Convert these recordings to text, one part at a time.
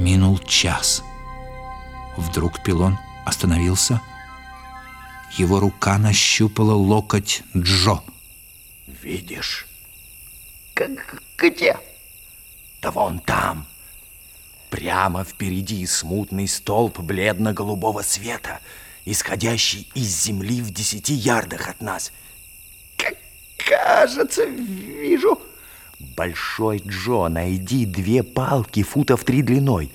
Минул час. Вдруг пилон остановился. Его рука нащупала локоть Джо. Видишь? Как где? Да вон там. Прямо впереди смутный столб бледно-голубого света, исходящий из земли в десяти ярдах от нас. Как кажется, вижу. Большой Джо, найди две палки футов три длиной.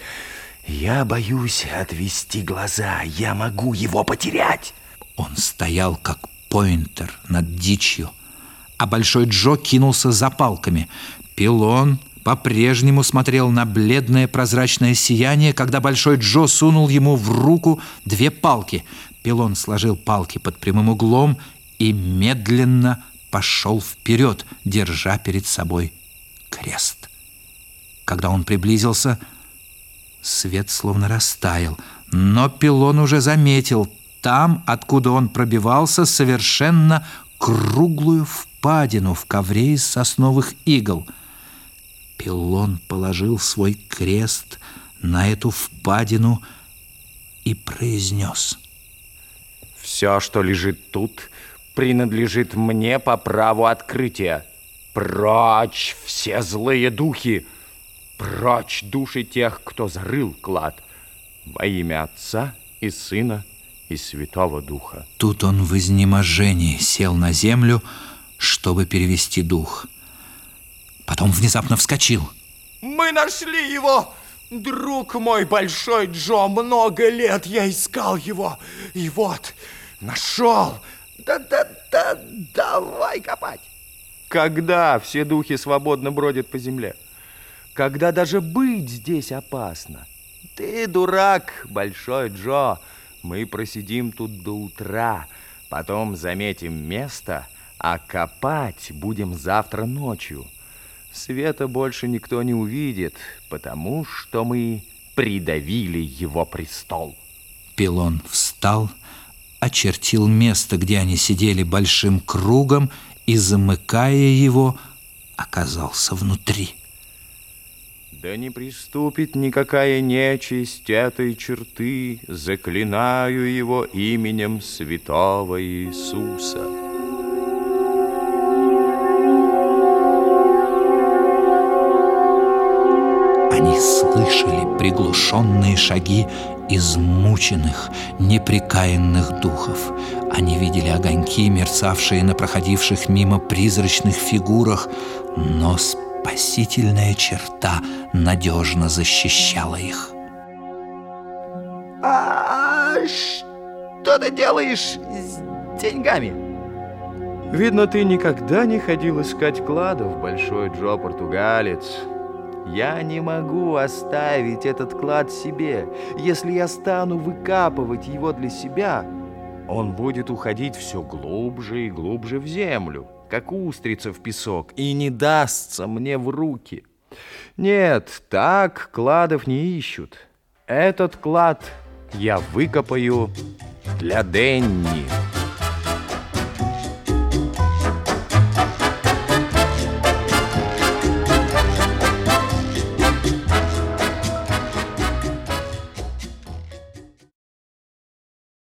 Я боюсь отвести глаза, я могу его потерять. Он стоял как поинтер над дичью, а Большой Джо кинулся за палками. Пилон по-прежнему смотрел на бледное прозрачное сияние, когда Большой Джо сунул ему в руку две палки. Пилон сложил палки под прямым углом и медленно пошел вперед, держа перед собой крест. Когда он приблизился, свет словно растаял, но Пилон уже заметил, там, откуда он пробивался, совершенно круглую впадину в ковре из сосновых игл. Пилон положил свой крест на эту впадину и произнес. «Все, что лежит тут, принадлежит мне по праву открытия. Прочь все злые духи! Прочь души тех, кто зарыл клад! Во имя Отца и Сына и Святого Духа. Тут он в изнеможении сел на землю, чтобы перевести дух. Потом внезапно вскочил. Мы нашли его! Друг мой большой Джо, много лет я искал его. И вот, нашел. Да-да-да, давай копать. Когда все духи свободно бродят по земле? Когда даже быть здесь опасно? Ты дурак, большой Джо. Мы просидим тут до утра, потом заметим место, а копать будем завтра ночью. Света больше никто не увидит, потому что мы придавили его престол. Пилон встал, очертил место, где они сидели большим кругом и, замыкая его, оказался внутри. Да не приступит никакая нечисть этой черты, Заклинаю его именем святого Иисуса. Они слышали приглушенные шаги измученных, неприкаянных духов. Они видели огоньки, мерцавшие на проходивших мимо призрачных фигурах, но спасительная черта надежно защищала их. А что ты делаешь с деньгами? Видно, ты никогда не ходил искать кладов, Большой Джо Португалец. Я не могу оставить этот клад себе. Если я стану выкапывать его для себя, он будет уходить все глубже и глубже в землю, как устрица в песок, и не дастся мне в руки. Нет, так кладов не ищут. Этот клад я выкопаю для Денни.